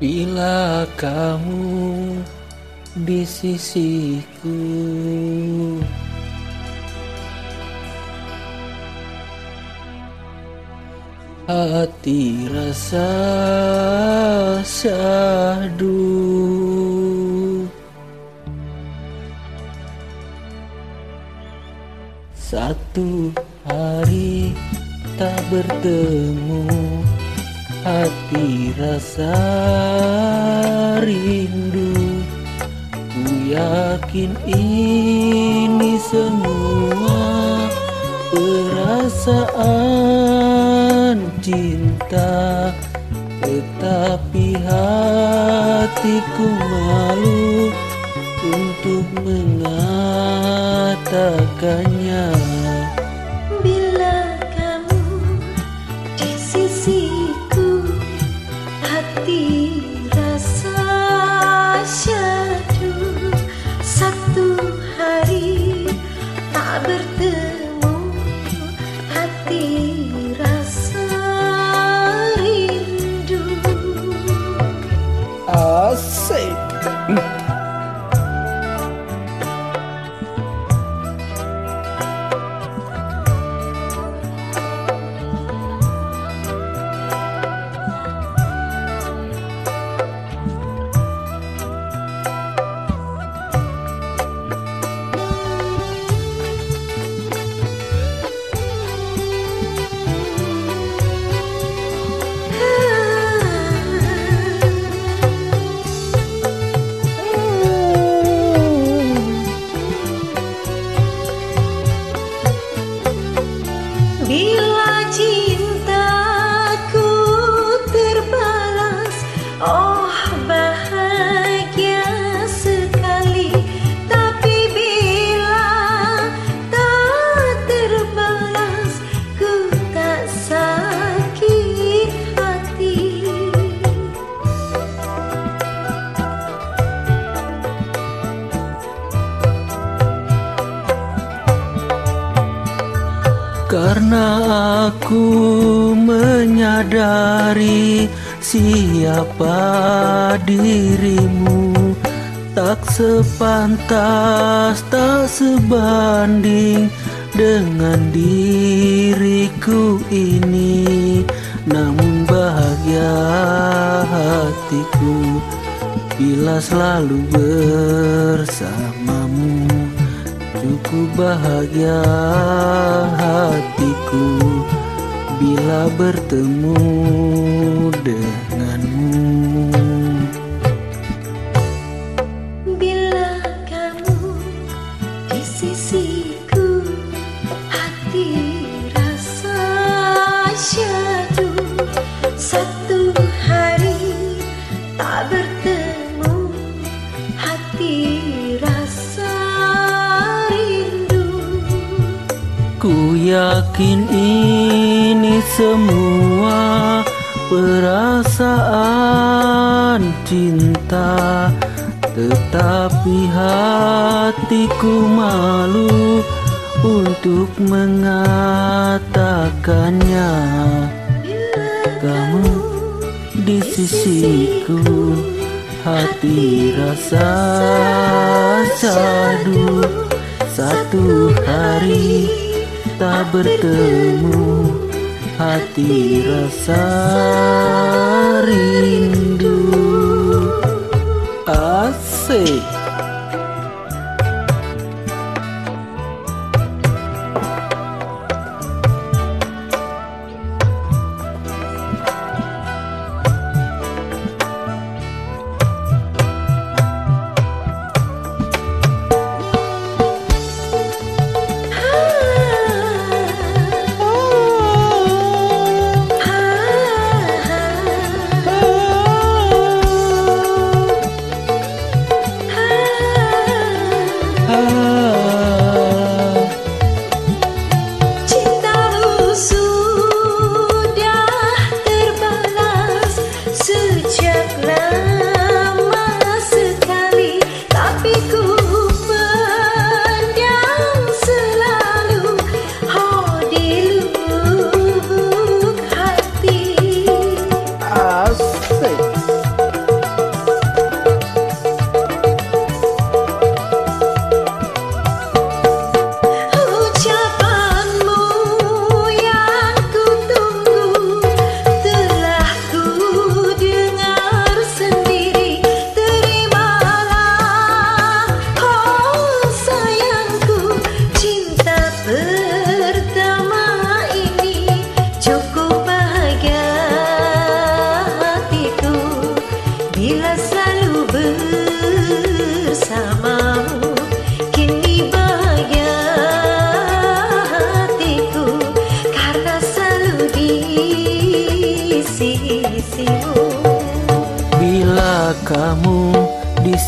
Bila kamu di sisiku. Hati rasa syahdu. Satu hari tak bertemu Hati rasa rindu. Ku yakin ini semua Perasaan cinta. Tetapi hatiku malu Untuk mengatakannya aku menyadari siapa dirimu. Tak sepantas, tak sebanding dengan diriku ini. Namun bahagia hatiku bila selalu bersamamu Cukup bahagia hatiku bila bertemu denganmu. Yakin ini semua perasaan cinta. Tetapi hatiku malu untuk mengatakannya. Kamu di sisiku Hati rasa syadu Satu hari tak bertemu. Hati rasa rindu. Asik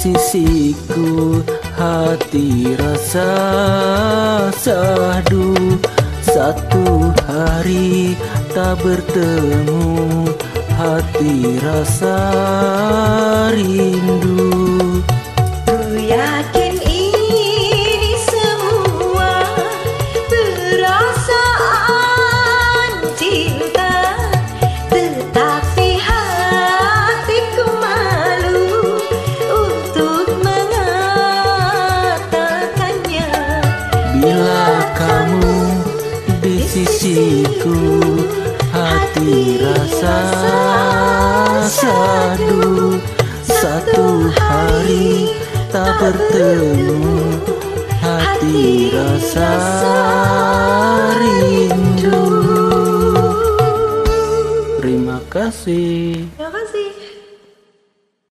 sisiku Hati rasa sahdu Satu hari tak bertemu Hati rasa rindu. Ku yakin sisiku Hati rasa sadu. Satu hari tak bertemu Hati rasa rindu. Terima kasih